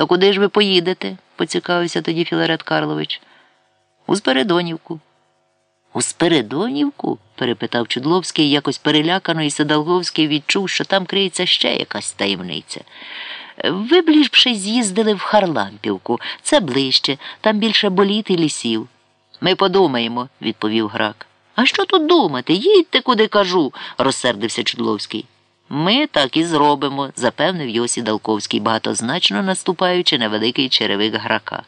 То куди ж ви поїдете? поцікавився тоді Філарет Карлович. У Спиридонівку. У Спиридонівку? перепитав Чудловський, якось перелякано, і Садалговський відчув, що там криється ще якась таємниця. Ви б з'їздили в Харлампівку. Це ближче, там більше боліт і лісів. Ми подумаємо, відповів грак. А що тут думати? Їдьте, куди кажу, розсердився Чудловський. Ми так і зробимо, запевнив Йосі Далковський, багатозначно наступаючи на великий черевик грака.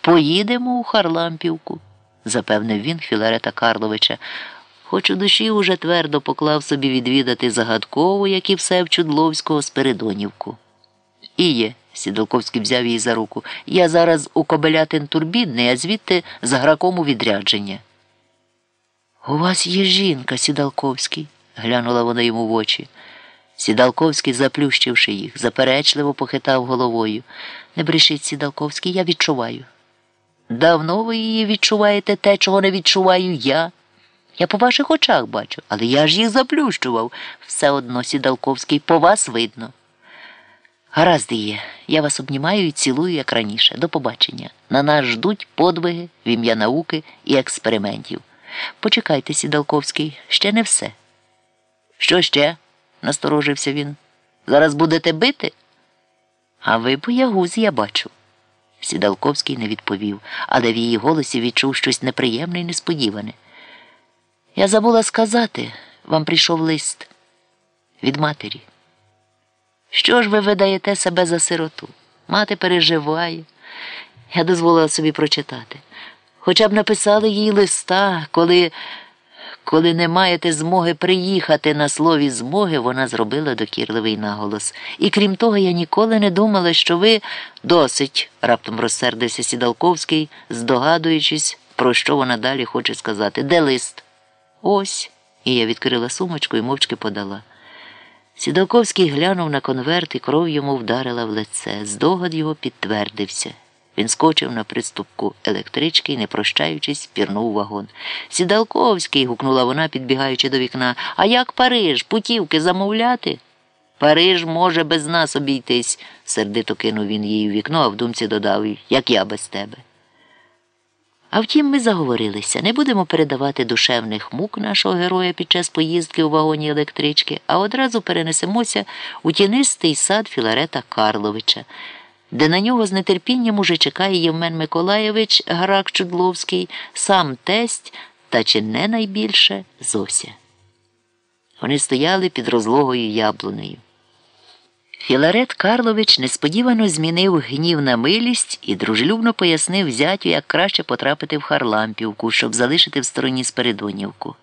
Поїдемо у Харлампівку, запевнив він Філарета Карловича, хоч у душі уже твердо поклав собі відвідати загадкову, як і все в Чудловського Спиридонівку. І є, Сідалковський взяв її за руку. Я зараз у Кобелятин турбідний, а звідти з граком у відрядження. У вас є жінка, Сідалковський, глянула вона йому в очі. Сідалковський, заплющивши їх, заперечливо похитав головою. Не брешіть, Сідалковський, я відчуваю. Давно ви її відчуваєте те, чого не відчуваю я. Я по ваших очах бачу, але я ж їх заплющував. Все одно, Сідалковський, по вас видно. Гаразд є. Я вас обнімаю і цілую, як раніше. До побачення. На нас ждуть подвиги в ім'я науки і експериментів. Почекайте, Сідалковський, ще не все. Що ще? Насторожився він. Зараз будете бити? А ви боягуз, я бачу. Сідалковський не відповів, але в її голосі відчув щось неприємне і несподіване. Я забула сказати, вам прийшов лист від матері. Що ж ви видаєте себе за сироту? Мати переживає. Я дозволила собі прочитати. Хоча б написали їй листа, коли коли не маєте змоги приїхати на слові змоги, вона зробила докірливий наголос. І крім того, я ніколи не думала, що ви досить, раптом розсердився Сідалковський, здогадуючись, про що вона далі хоче сказати. Де лист? Ось. І я відкрила сумочку і мовчки подала. Сідалковський глянув на конверт і кров йому вдарила в лице. Здогад його підтвердився. Він скочив на приступку електрички і, не прощаючись, пірнув вагон. Сідалковський. гукнула вона, підбігаючи до вікна. А як Париж? Путівки замовляти? Париж може без нас обійтись, сердито кинув він їй у вікно, а в думці додав, як я без тебе. А втім, ми заговорилися. Не будемо передавати душевних мук нашого героя під час поїздки у вагоні електрички, а одразу перенесемося у тінистий сад Філарета Карловича, де на нього з нетерпінням уже чекає Євмен Миколаєвич Грак Чудловський, сам тесть та чи не найбільше Зося. Вони стояли під розлогою яблунею. Філарет Карлович несподівано змінив гнів на милість і дружелюбно пояснив зятю, як краще потрапити в Харлампівку, щоб залишити в стороні Спиридонівку.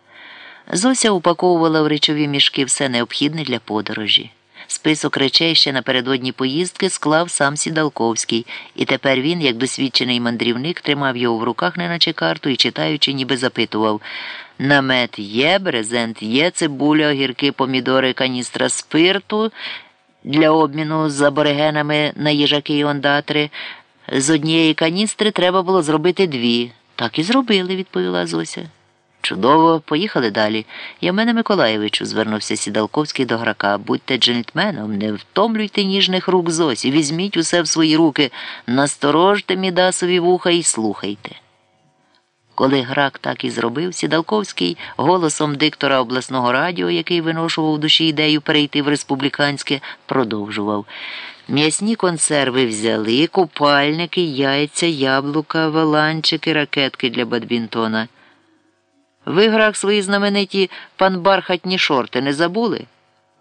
Зося упаковувала в речові мішки все необхідне для подорожі. Список речей ще напередодні поїздки склав сам Сідалковський, і тепер він, як досвідчений мандрівник, тримав його в руках, неначе карту, і читаючи, ніби запитував намет є, брезент є, цибуля, огірки, помідори, каністра спирту для обміну з аборигенами на їжаки і ондатри. З однієї каністри треба було зробити дві. Так і зробили, відповіла Зося. Чудово, поїхали далі. Євмене Миколаєвичу, звернувся Сідалковський до грака. Будьте джентльменом, не втомлюйте ніжних рук Зосі, візьміть усе в свої руки, насторожте мідасові вуха і слухайте. Коли грак так і зробив, Сідалковський голосом диктора обласного радіо, який виношував в душі ідею перейти в республіканське, продовжував. М'ясні консерви взяли, купальники, яйця, яблука, валанчики, ракетки для бадмінтона. Ви, грак, свої знамениті пан бархатні шорти не забули?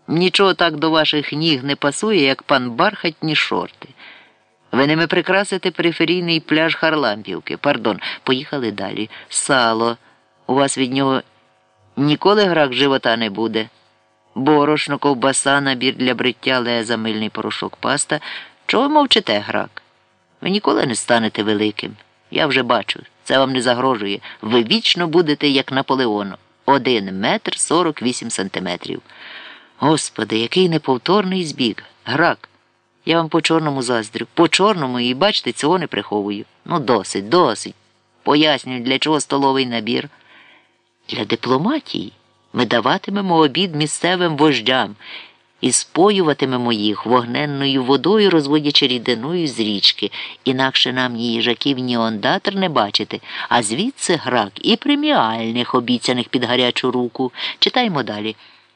Нічого так до ваших ніг не пасує, як пан бархатні шорти. Ви ними прикрасите периферійний пляж Харлампівки. Пардон, поїхали далі. Сало. У вас від нього ніколи грак живота не буде. Борошно, ковбаса, набір для бриття, леза, мильний порошок, паста. Чого мовчите, грак? Ви ніколи не станете великим. Я вже бачу, це вам не загрожує. Ви вічно будете, як Наполеон. Один метр сорок вісім сантиметрів. Господи, який неповторний збіг. Грак. Я вам по чорному заздрю. По чорному і бачите, цього не приховую. Ну, досить, досить. Пояснюю, для чого столовий набір. Для дипломатії ми даватимемо обід місцевим вождям і споюватимемо їх вогненною водою, розводячи рідиною з річки, інакше нам ні їжаків, ні ондатр не бачити, а звідси грак і преміальних, обіцяних під гарячу руку. Читаймо далі.